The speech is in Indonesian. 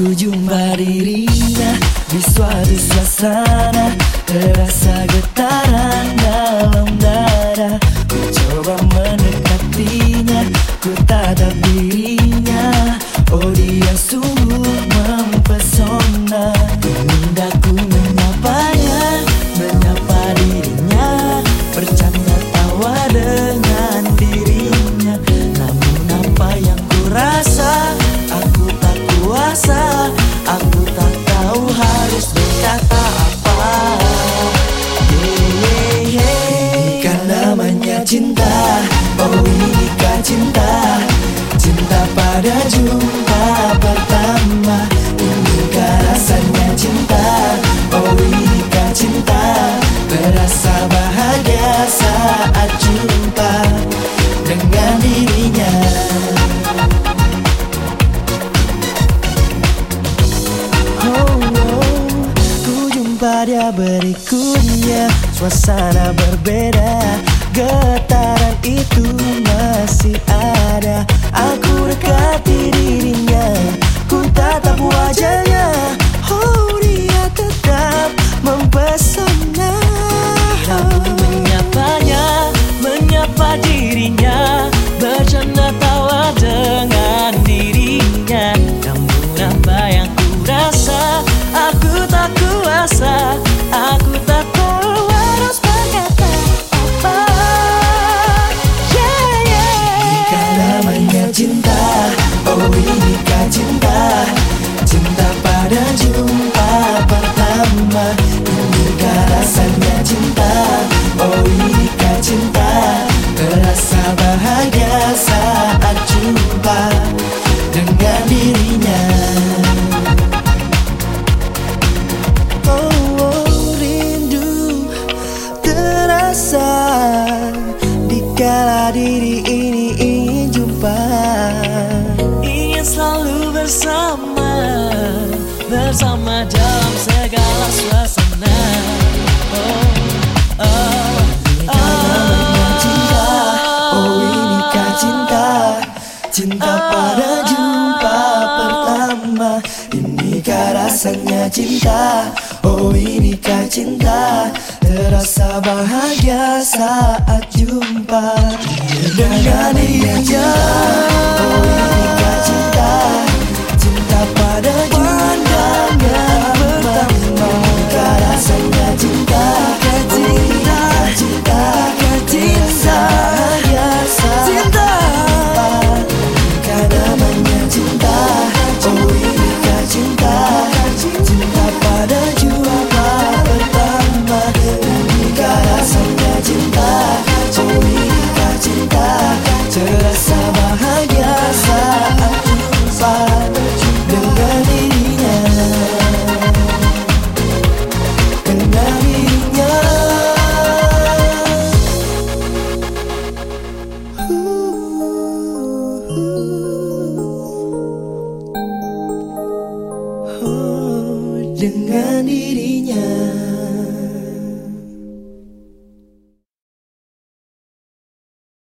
jumpa dirinya di suatu suasana Terasa getaran dalam dada. Ku coba mendekatinya Ku tatap dirinya. Oh dia sungguh cinta Oh inikah cinta. Cinta pada jumpa pertama Inikah rasanya cinta. Oh inikah cinta Terasa bahagia saat jumpa Dengan dirinya. Oh, oh, dia berikutnya. Suasana berbeda coração. Dikala diri ini ingin jumpa. Ingin selalu bersama Bersama dalam segala suasana. Oh, oh, oh. Cinta Oh inikah cinta? Cinta pada jumpa pertama. Inikah rasanya cinta Oh inikah cinta? Terasa bahagia saat jumpa. Dengan Oh sendirinya.